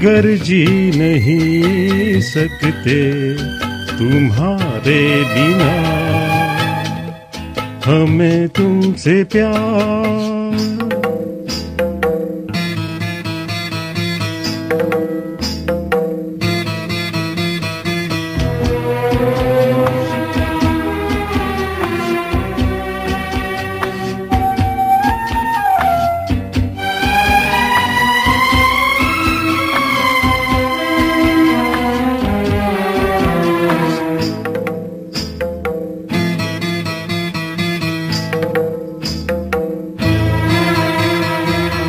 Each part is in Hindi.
मगर जी नहीं सकते तुम्हारे बिना। हमें तुमसे प्यार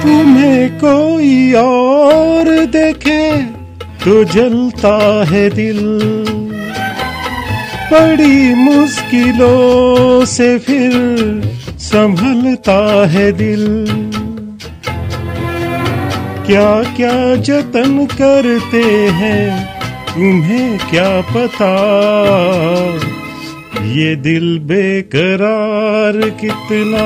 तुम्हें कोई और देखे तो जलता है दिल। बड़ी मुश्किलों से फिर संभलता है दिल। क्या क्या जतन करते हैं तुम्हें क्या पता? ये दिल बेकरार कितना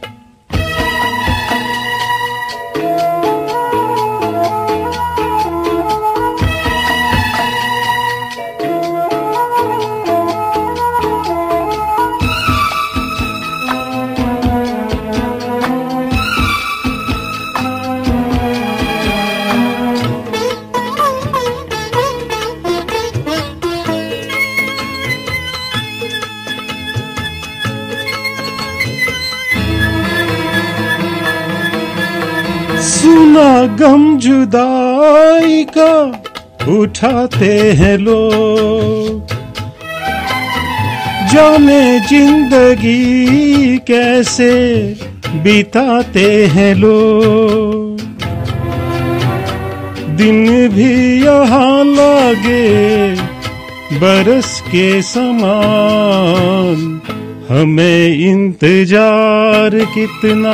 सुना गम जुदाई का, उठाते हैं लोग। जाने ज़िंदगी कैसे बिताते हैं लोग। दिन भी यहाँ लागे, बरस के समान। हमें इंतज़ार कितना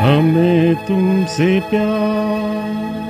हमें तुमसे प्यार